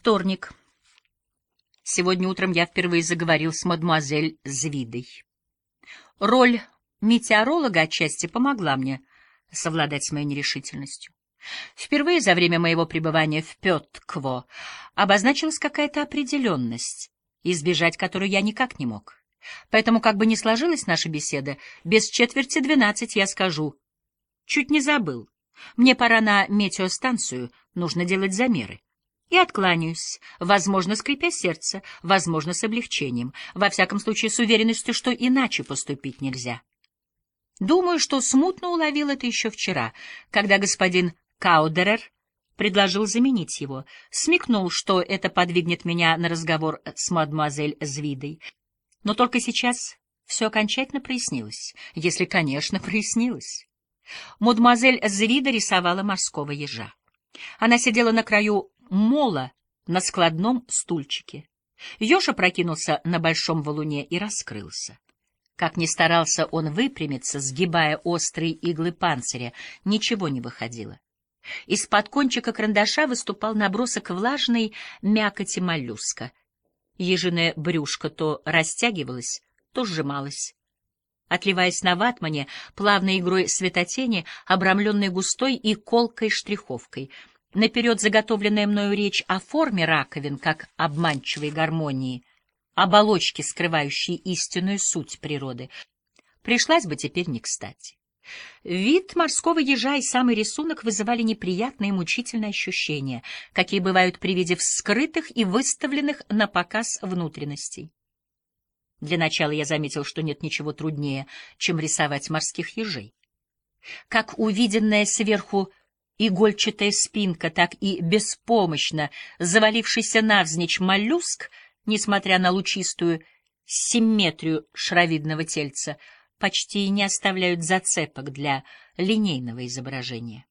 Вторник. Сегодня утром я впервые заговорил с мадемуазель Звидой. Роль метеоролога отчасти помогла мне совладать с моей нерешительностью. Впервые за время моего пребывания в Петкво обозначилась какая-то определенность, избежать которую я никак не мог. Поэтому, как бы ни сложилась наша беседа, без четверти двенадцать я скажу. Чуть не забыл. Мне пора на метеостанцию, нужно делать замеры и откланяюсь, возможно, скрипя сердце, возможно, с облегчением, во всяком случае с уверенностью, что иначе поступить нельзя. Думаю, что смутно уловил это еще вчера, когда господин Каудерер предложил заменить его, смекнул, что это подвигнет меня на разговор с мадемуазель Звидой. Но только сейчас все окончательно прояснилось, если, конечно, прояснилось. Мадемуазель Звида рисовала морского ежа. Она сидела на краю мола на складном стульчике. Ёж прокинулся на большом валуне и раскрылся. Как ни старался он выпрямиться, сгибая острые иглы панциря, ничего не выходило. Из-под кончика карандаша выступал набросок влажной мякоти моллюска. Ежиное брюшко то растягивалось, то сжималось. Отливаясь на ватмане, плавной игрой светотени, обрамленной густой и колкой штриховкой — наперед заготовленная мною речь о форме раковин как обманчивой гармонии, оболочки, скрывающей истинную суть природы, пришлась бы теперь не кстати. Вид морского ежа и самый рисунок вызывали неприятные и мучительные ощущения, какие бывают при виде вскрытых и выставленных на показ внутренностей. Для начала я заметил, что нет ничего труднее, чем рисовать морских ежей. Как увиденное сверху игольчатая спинка, так и беспомощно завалившийся навзничь моллюск, несмотря на лучистую симметрию шаровидного тельца, почти не оставляют зацепок для линейного изображения.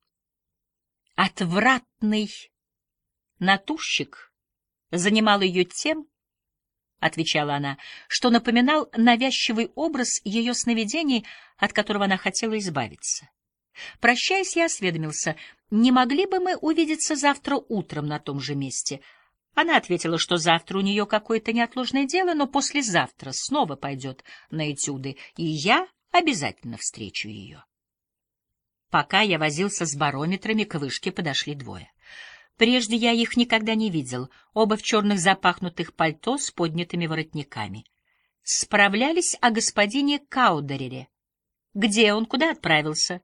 Отвратный натурщик занимал ее тем, — отвечала она, — что напоминал навязчивый образ ее сновидений, от которого она хотела избавиться. Прощаясь, я осведомился, не могли бы мы увидеться завтра утром на том же месте. Она ответила, что завтра у нее какое-то неотложное дело, но послезавтра снова пойдет на этюды, и я обязательно встречу ее. Пока я возился с барометрами, к вышке подошли двое. Прежде я их никогда не видел, оба в черных запахнутых пальто с поднятыми воротниками. Справлялись о господине Каудерере. Где он, куда отправился?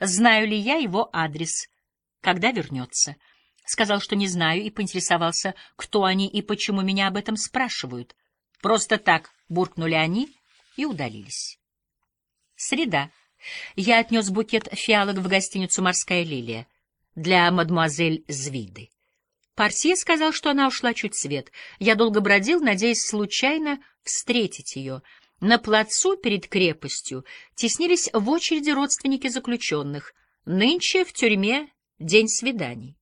Знаю ли я его адрес? Когда вернется? Сказал, что не знаю, и поинтересовался, кто они и почему меня об этом спрашивают. Просто так буркнули они и удалились. Среда. Я отнес букет фиалок в гостиницу «Морская лилия» для мадемуазель Звиды. Парсье сказал, что она ушла чуть свет. Я долго бродил, надеясь случайно встретить ее — на плацу перед крепостью теснились в очереди родственники заключенных. Нынче в тюрьме день свиданий.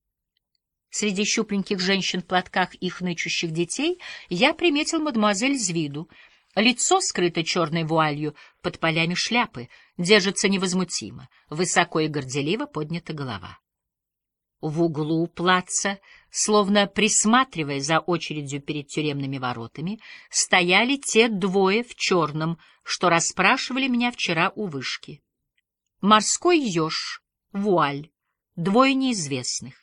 Среди щупленьких женщин в платках и хнычущих детей я приметил мадемуазель Звиду. Лицо скрыто черной вуалью под полями шляпы, держится невозмутимо, высоко и горделиво поднята голова. В углу плаца, словно присматривая за очередью перед тюремными воротами, стояли те двое в черном, что расспрашивали меня вчера у вышки. Морской еж, вуаль, двое неизвестных.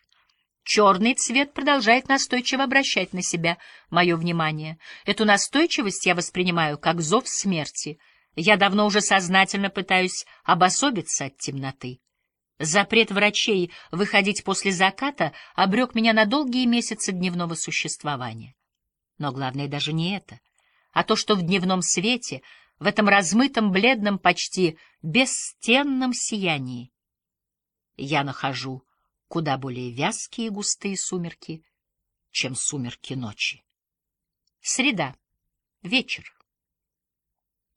Черный цвет продолжает настойчиво обращать на себя мое внимание. Эту настойчивость я воспринимаю как зов смерти. Я давно уже сознательно пытаюсь обособиться от темноты. Запрет врачей выходить после заката обрек меня на долгие месяцы дневного существования. Но главное даже не это, а то, что в дневном свете, в этом размытом, бледном, почти бесстенном сиянии, я нахожу куда более вязкие и густые сумерки, чем сумерки ночи. Среда. Вечер.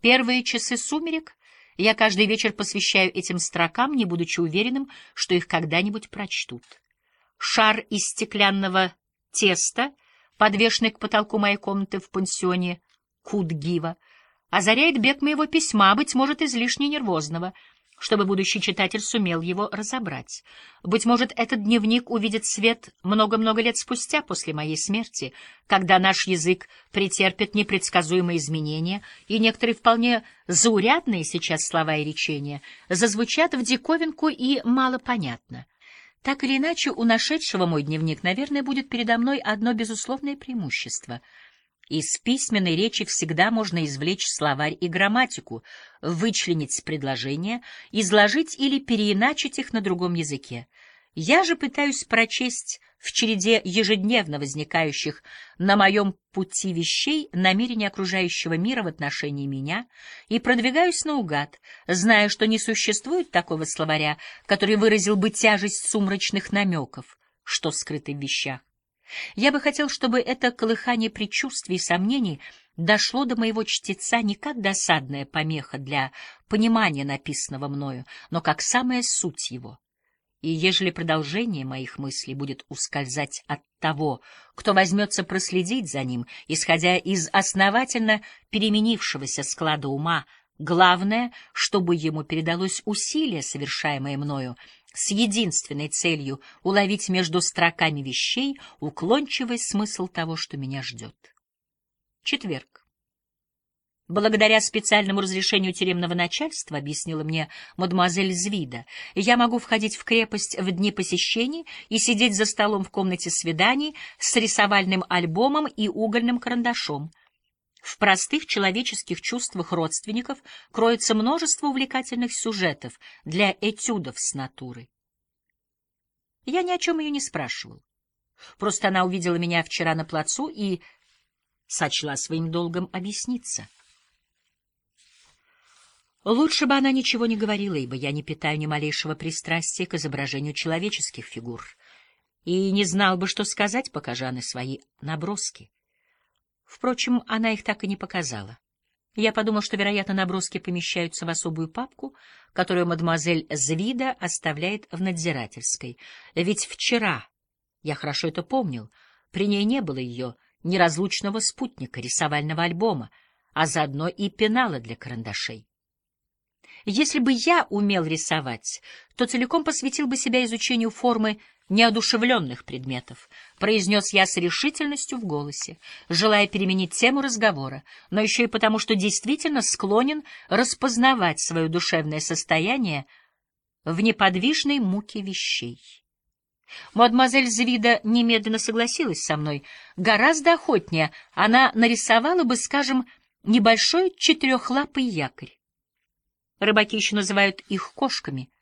Первые часы сумерек я каждый вечер посвящаю этим строкам, не будучи уверенным, что их когда-нибудь прочтут. Шар из стеклянного теста, подвешенный к потолку моей комнаты в пансионе Кудгива, озаряет бег моего письма, быть может, излишне нервозного. Чтобы будущий читатель сумел его разобрать. Быть может, этот дневник увидит свет много-много лет спустя после моей смерти, когда наш язык претерпит непредсказуемые изменения, и некоторые вполне заурядные сейчас слова и речения зазвучат в диковинку и малопонятно. Так или иначе, у нашедшего мой дневник, наверное, будет передо мной одно безусловное преимущество — из письменной речи всегда можно извлечь словарь и грамматику, вычленить предложения, изложить или переиначить их на другом языке. Я же пытаюсь прочесть в череде ежедневно возникающих на моем пути вещей намерения окружающего мира в отношении меня и продвигаюсь наугад, зная, что не существует такого словаря, который выразил бы тяжесть сумрачных намеков, что скрыты в вещах. Я бы хотел, чтобы это колыхание предчувствий и сомнений дошло до моего чтеца не как досадная помеха для понимания написанного мною, но как самая суть его. И ежели продолжение моих мыслей будет ускользать от того, кто возьмется проследить за ним, исходя из основательно переменившегося склада ума, главное, чтобы ему передалось усилие, совершаемое мною, с единственной целью уловить между строками вещей уклончивый смысл того, что меня ждет. Четверг. Благодаря специальному разрешению тюремного начальства, объяснила мне мадемуазель Звида, я могу входить в крепость в дни посещений и сидеть за столом в комнате свиданий с рисовальным альбомом и угольным карандашом. В простых человеческих чувствах родственников кроется множество увлекательных сюжетов для этюдов с натуры. Я ни о чем ее не спрашивал. Просто она увидела меня вчера на плацу и сочла своим долгом объясниться. Лучше бы она ничего не говорила, ибо я не питаю ни малейшего пристрастия к изображению человеческих фигур и не знал бы, что сказать, пока Жанны свои наброски. Впрочем, она их так и не показала. Я подумал, что, вероятно, наброски помещаются в особую папку, которую мадемуазель Звида оставляет в надзирательской. Ведь вчера, я хорошо это помнил, при ней не было ее неразлучного спутника, рисовального альбома, а заодно и пенала для карандашей. Если бы я умел рисовать, то целиком посвятил бы себя изучению формы неодушевленных предметов, произнес я с решительностью в голосе, желая переменить тему разговора, но еще и потому, что действительно склонен распознавать свое душевное состояние в неподвижной муке вещей. Мадемуазель Звида немедленно согласилась со мной. Гораздо охотнее она нарисовала бы, скажем, небольшой четырехлапый якорь. Рыбаки еще называют их кошками —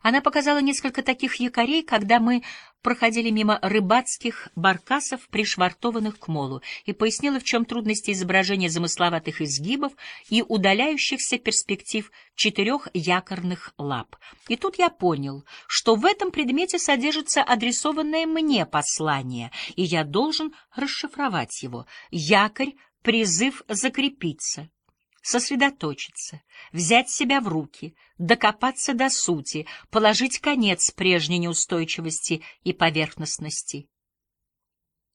она показала несколько таких якорей, когда мы проходили мимо рыбацких баркасов, пришвартованных к молу, и пояснила, в чем трудности изображения замысловатых изгибов и удаляющихся перспектив четырех якорных лап. И тут я понял, что в этом предмете содержится адресованное мне послание, и я должен расшифровать его. Якорь — призыв закрепиться сосредоточиться, взять себя в руки, докопаться до сути, положить конец прежней неустойчивости и поверхностности.